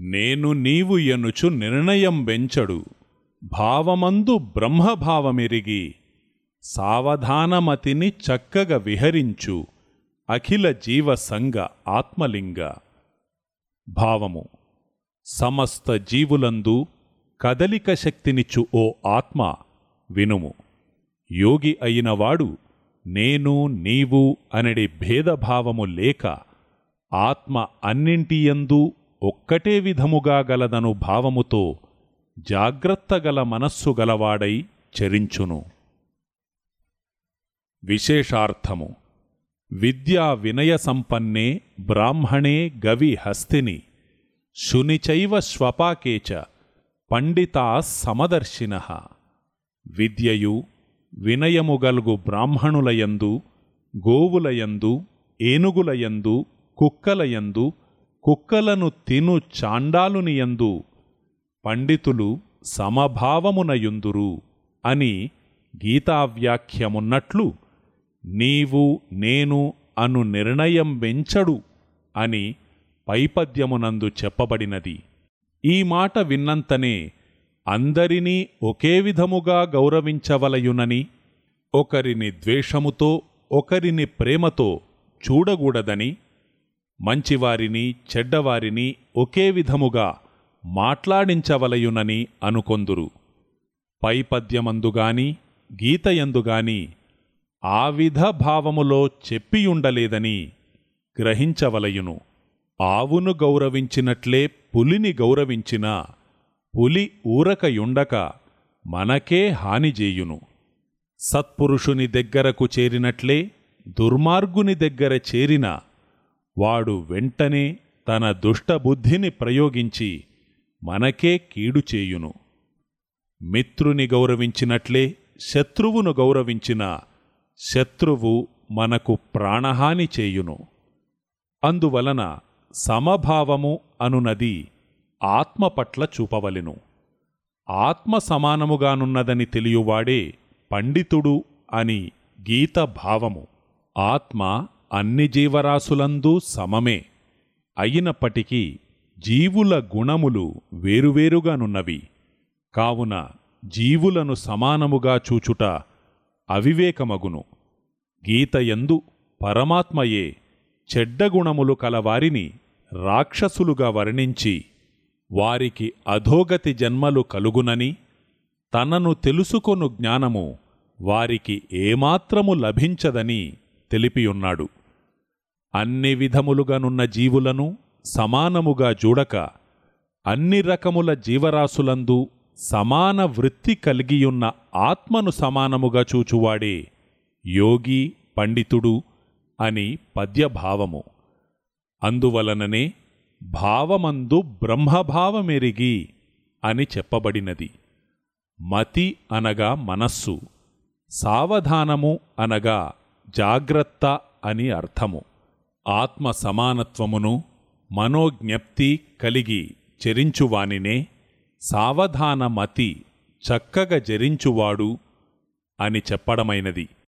నేను నీవు ఎనుచు నిర్ణయం వెంచడు భావమందు బ్రహ్మభావమెరిగి సావధానమతిని చక్కగా విహరించు. అఖిల జీవసంగ ఆత్మలింగ. భావము. సమస్త జీవులందు కదలిక శక్తినిచ్చు ఓ ఆత్మ వినుము. యోగి అయినవాడు నేను నీవు అనడి భేదభావము లేక ఆత్మ అన్నింటియందు ఒక్కటే విధముగా గలదను భావముతో జాగ్రత్తగల మనస్సు గలవాడై చరించును. విశేషార్థము. విద్యా వినయ సంపన్నే బ్రాహ్మణే గవి హస్తిని శునిచైవ స్వపాకేచ పండితా సమదర్శిన. విద్యయు వినయముగల్గు బ్రాహ్మణులయందు గోవులయందు ఏనుగులయందు కుక్కలయందు కుక్కలను తిను చాండాలునియందు పండితులు సమభావమునయుందురు అని గీతావ్యాఖ్యమున్నట్లు నీవు నేను అను నిర్ణయం వెంచడు అని పైపద్యమునందు చెప్పబడినది. ఈ మాట విన్నంతనే అందరినీ ఒకే విధముగా గౌరవించవలయునని ఒకరిని ద్వేషముతో ఒకరిని ప్రేమతో చూడకూడదని మంచివారిని చెడ్డవారిని ఒకే విధముగా మాట్లాడించవలయునని అనుకొందురు. పైపద్యమందుగాని గీతయందుగాని ఆ విధ భావములో చెప్పియుండలేదని గ్రహించవలయును. ఆవును గౌరవించినట్లే పులిని గౌరవించినా పులి ఊరకయుండక మనకే హానిజేయును సత్పురుషుని దగ్గరకు చేరినట్లే దుర్మార్గుని దగ్గర చేరిన వాడు వెంటనే తన దుష్టబుద్ధిని ప్రయోగించి మనకే కీడు చేయును. మిత్రుని గౌరవించినట్లే శత్రువును గౌరవించిన శత్రువు మనకు ప్రాణహాని చేయును. అందువలన సమభావము అనునది ఆత్మ పట్ల చూపవలెను. ఆత్మ సమానముగానున్నదని తెలియవాడే పండితుడు అని గీత భావము. ఆత్మ అన్ని జీవరాశులందు సమమే. అయినప్పటికీ జీవుల గుణములు వేరువేరుగానున్నవి. కావున జీవులను సమానముగా చూచుట అవివేకమగును. గీతయందు పరమాత్మయే చెడ్డగుణములు కలవారిని రాక్షసులుగా వర్ణించి వారికి అధోగతి జన్మలు కలుగునని తనను తెలుసుకొను జ్ఞానము వారికి ఏమాత్రము లభించదని తెలిపియున్నాడు. అన్ని విధములుగానున్న జీవులను సమానముగా చూడక అన్ని రకముల జీవరాశులందు సమాన వృత్తి కలిగియున్న ఆత్మను సమానముగా చూచువాడే యోగి పండితుడు అని పద్యభావము. అందువలననే భావమందు బ్రహ్మభావమెరిగి అని చెప్పబడినది. మతి అనగా మనస్సు సావధానము అనగా జాగ్రత్త అని అర్థము. ఆత్మ సమానత్వమును మనోజ్ఞప్తి కలిగి చెరించువానినే సావధానమతి చక్కగ జరించువాడు అని చెప్పడమైనది.